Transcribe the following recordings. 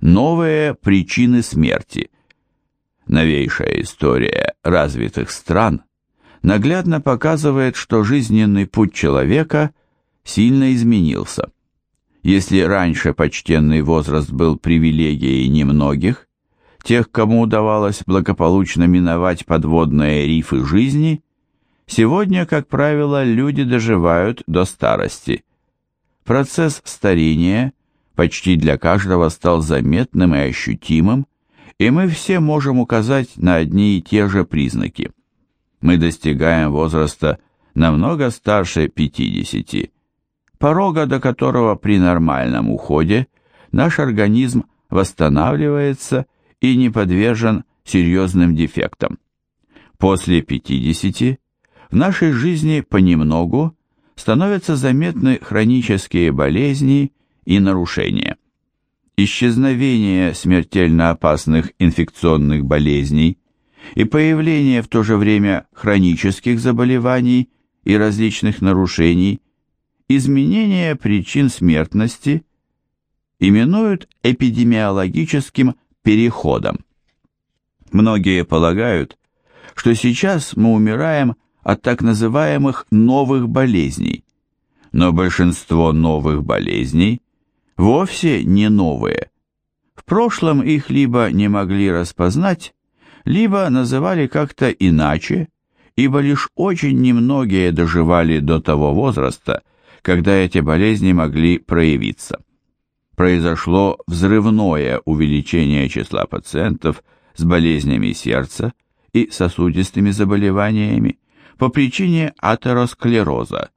Новые причины смерти. Новейшая история развитых стран наглядно показывает, что жизненный путь человека сильно изменился. Если раньше почтенный возраст был привилегией немногих, тех, кому удавалось благополучно миновать подводные рифы жизни, сегодня, как правило, люди доживают до старости. Процесс старения почти для каждого стал заметным и ощутимым, и мы все можем указать на одни и те же признаки. Мы достигаем возраста намного старше 50, порога до которого при нормальном уходе наш организм восстанавливается и не подвержен серьезным дефектам. После 50 в нашей жизни понемногу становятся заметны хронические болезни и нарушения. Исчезновение смертельно опасных инфекционных болезней и появление в то же время хронических заболеваний и различных нарушений, изменение причин смертности именуют эпидемиологическим переходом. Многие полагают, что сейчас мы умираем от так называемых новых болезней, но большинство новых болезней вовсе не новые. В прошлом их либо не могли распознать, либо называли как-то иначе, ибо лишь очень немногие доживали до того возраста, когда эти болезни могли проявиться. Произошло взрывное увеличение числа пациентов с болезнями сердца и сосудистыми заболеваниями по причине атеросклероза,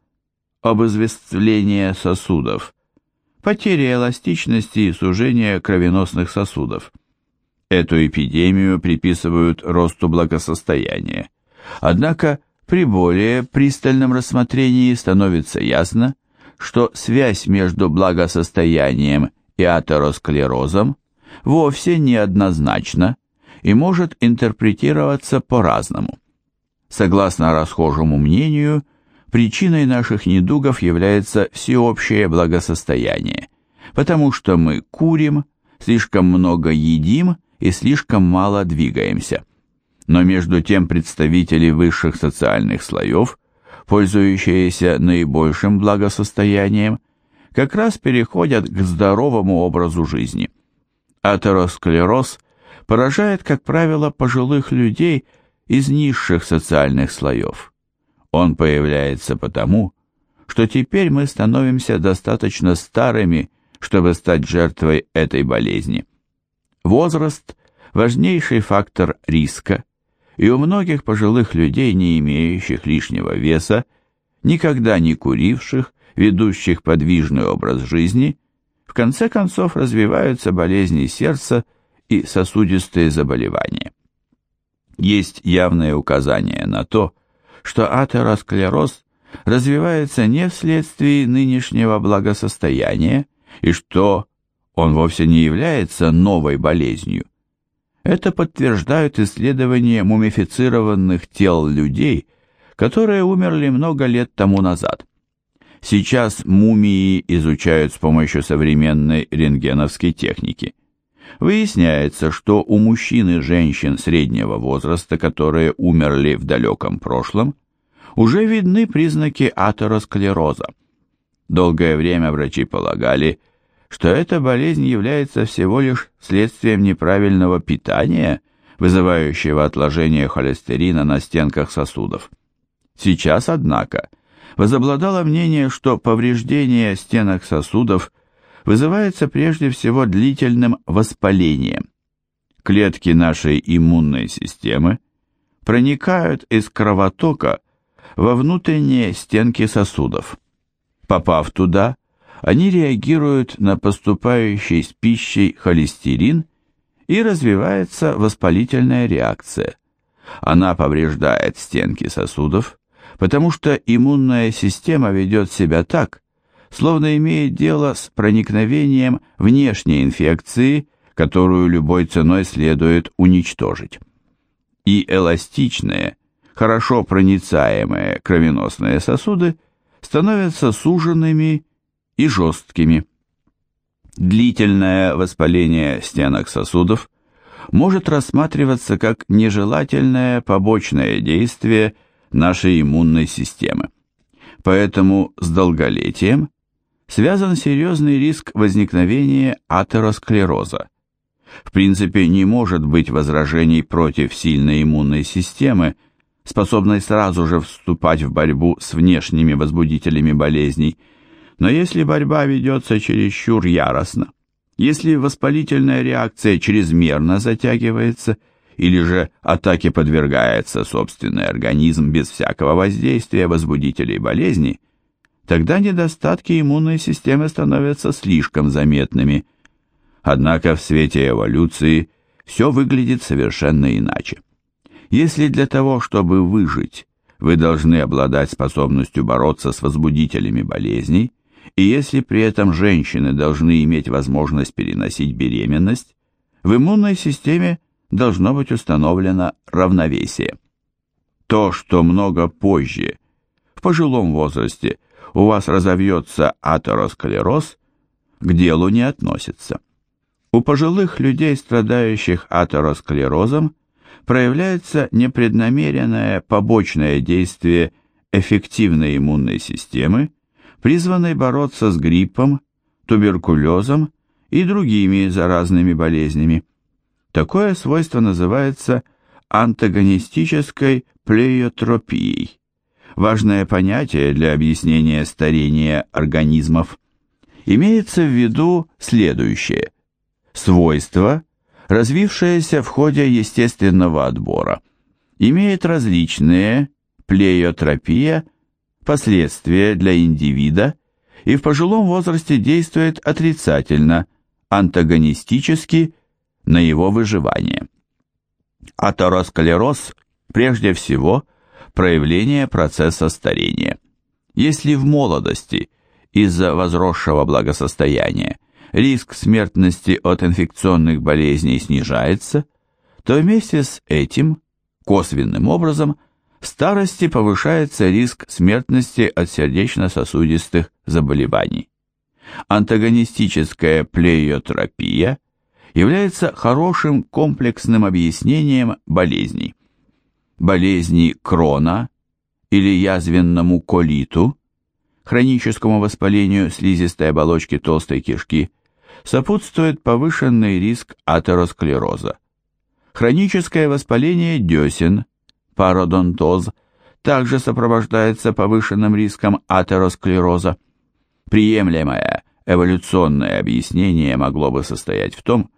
обызвествления сосудов, потери эластичности и сужения кровеносных сосудов. Эту эпидемию приписывают росту благосостояния. Однако при более пристальном рассмотрении становится ясно, что связь между благосостоянием и атеросклерозом вовсе не однозначна и может интерпретироваться по-разному. Согласно расхожему мнению, Причиной наших недугов является всеобщее благосостояние, потому что мы курим, слишком много едим и слишком мало двигаемся. Но между тем представители высших социальных слоев, пользующиеся наибольшим благосостоянием, как раз переходят к здоровому образу жизни. Атеросклероз поражает, как правило, пожилых людей из низших социальных слоев. Он появляется потому, что теперь мы становимся достаточно старыми, чтобы стать жертвой этой болезни. Возраст – важнейший фактор риска, и у многих пожилых людей, не имеющих лишнего веса, никогда не куривших, ведущих подвижный образ жизни, в конце концов развиваются болезни сердца и сосудистые заболевания. Есть явное указание на то, что атеросклероз развивается не вследствие нынешнего благосостояния и что он вовсе не является новой болезнью. Это подтверждают исследования мумифицированных тел людей, которые умерли много лет тому назад. Сейчас мумии изучают с помощью современной рентгеновской техники. Выясняется, что у мужчин и женщин среднего возраста, которые умерли в далеком прошлом, уже видны признаки атеросклероза. Долгое время врачи полагали, что эта болезнь является всего лишь следствием неправильного питания, вызывающего отложение холестерина на стенках сосудов. Сейчас, однако, возобладало мнение, что повреждение стенок сосудов вызывается прежде всего длительным воспалением. Клетки нашей иммунной системы проникают из кровотока во внутренние стенки сосудов. Попав туда, они реагируют на поступающий с пищей холестерин и развивается воспалительная реакция. Она повреждает стенки сосудов, потому что иммунная система ведет себя так, словно имеет дело с проникновением внешней инфекции, которую любой ценой следует уничтожить. И эластичные, хорошо проницаемые кровеносные сосуды становятся суженными и жесткими. Длительное воспаление стенок сосудов может рассматриваться как нежелательное побочное действие нашей иммунной системы. Поэтому с долголетием связан серьезный риск возникновения атеросклероза. В принципе, не может быть возражений против сильной иммунной системы, способной сразу же вступать в борьбу с внешними возбудителями болезней, но если борьба ведется чересчур яростно, если воспалительная реакция чрезмерно затягивается или же атаке подвергается собственный организм без всякого воздействия возбудителей болезни, тогда недостатки иммунной системы становятся слишком заметными. Однако в свете эволюции все выглядит совершенно иначе. Если для того, чтобы выжить, вы должны обладать способностью бороться с возбудителями болезней, и если при этом женщины должны иметь возможность переносить беременность, в иммунной системе должно быть установлено равновесие. То, что много позже, в пожилом возрасте, у вас разовьется атеросклероз, к делу не относится. У пожилых людей, страдающих атеросклерозом, проявляется непреднамеренное побочное действие эффективной иммунной системы, призванной бороться с гриппом, туберкулезом и другими заразными болезнями. Такое свойство называется антагонистической плеотропией. Важное понятие для объяснения старения организмов. Имеется в виду следующее. Свойство, развившееся в ходе естественного отбора, имеет различные плеотропия последствия для индивида и в пожилом возрасте действует отрицательно, антагонистически на его выживание. Атеросклероз прежде всего проявление процесса старения. Если в молодости из-за возросшего благосостояния риск смертности от инфекционных болезней снижается, то вместе с этим косвенным образом – в старости повышается риск смертности от сердечно-сосудистых заболеваний. Антагонистическая плеотропия является хорошим комплексным объяснением болезней. Болезни Крона или язвенному колиту, хроническому воспалению слизистой оболочки толстой кишки, сопутствует повышенный риск атеросклероза. Хроническое воспаление десен – пародонтоз также сопровождается повышенным риском атеросклероза. Приемлемое эволюционное объяснение могло бы состоять в том,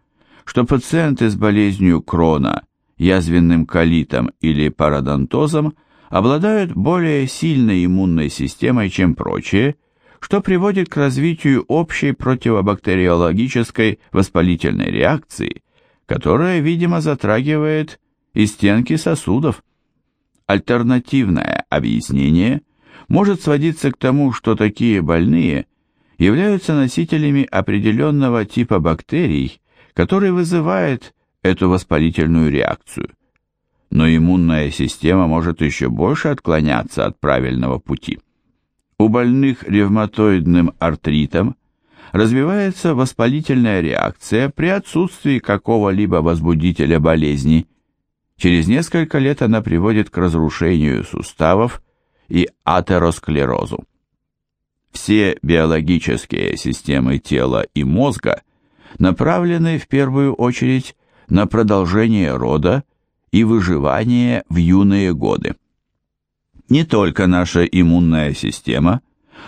что пациенты с болезнью Крона, язвенным колитом или пародонтозом обладают более сильной иммунной системой, чем прочие, что приводит к развитию общей противобактериологической воспалительной реакции, которая, видимо, затрагивает и стенки сосудов. Альтернативное объяснение может сводиться к тому, что такие больные являются носителями определенного типа бактерий, который вызывает эту воспалительную реакцию. Но иммунная система может еще больше отклоняться от правильного пути. У больных ревматоидным артритом развивается воспалительная реакция при отсутствии какого-либо возбудителя болезни, Через несколько лет она приводит к разрушению суставов и атеросклерозу. Все биологические системы тела и мозга направлены в первую очередь на продолжение рода и выживание в юные годы. Не только наша иммунная система,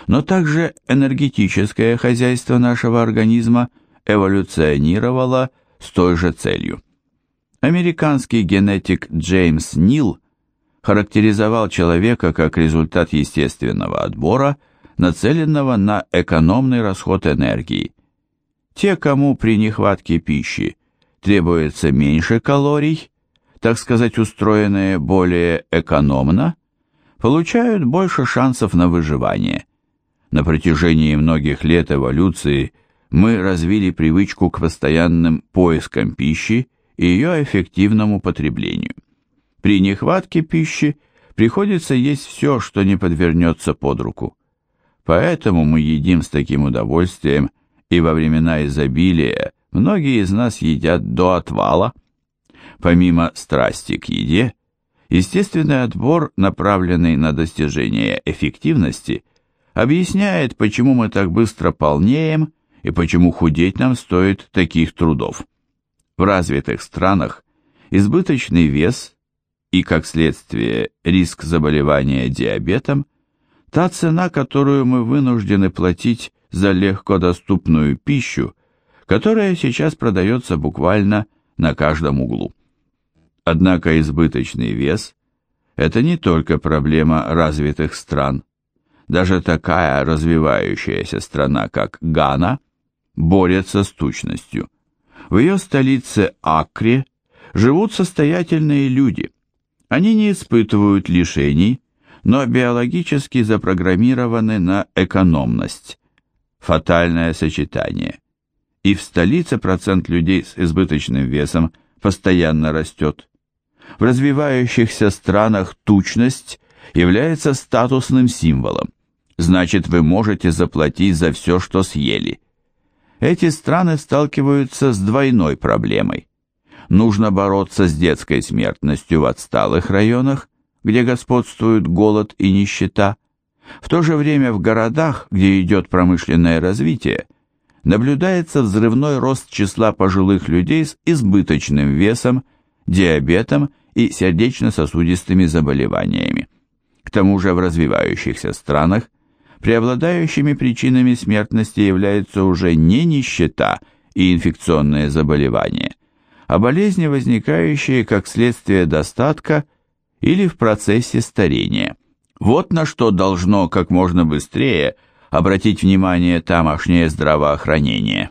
но также энергетическое хозяйство нашего организма эволюционировало с той же целью. Американский генетик Джеймс Нил характеризовал человека как результат естественного отбора, нацеленного на экономный расход энергии. Те, кому при нехватке пищи требуется меньше калорий, так сказать, устроенные более экономно, получают больше шансов на выживание. На протяжении многих лет эволюции мы развили привычку к постоянным поискам пищи и ее эффективному потреблению. При нехватке пищи приходится есть все, что не подвернется под руку. Поэтому мы едим с таким удовольствием и во времена изобилия многие из нас едят до отвала. Помимо страсти к еде, естественный отбор, направленный на достижение эффективности, объясняет, почему мы так быстро полнеем и почему худеть нам стоит таких трудов. В развитых странах избыточный вес и, как следствие, риск заболевания диабетом – та цена, которую мы вынуждены платить за легкодоступную пищу, которая сейчас продается буквально на каждом углу. Однако избыточный вес – это не только проблема развитых стран. Даже такая развивающаяся страна, как Гана, борется с тучностью. В ее столице Акре живут состоятельные люди. Они не испытывают лишений, но биологически запрограммированы на экономность. Фатальное сочетание. И в столице процент людей с избыточным весом постоянно растет. В развивающихся странах тучность является статусным символом. Значит, вы можете заплатить за все, что съели. Эти страны сталкиваются с двойной проблемой. Нужно бороться с детской смертностью в отсталых районах, где господствуют голод и нищета. В то же время в городах, где идет промышленное развитие, наблюдается взрывной рост числа пожилых людей с избыточным весом, диабетом и сердечно-сосудистыми заболеваниями. К тому же в развивающихся странах преобладающими причинами смертности являются уже не нищета и инфекционные заболевания, а болезни, возникающие как следствие достатка или в процессе старения. Вот на что должно как можно быстрее обратить внимание тамошнее здравоохранение.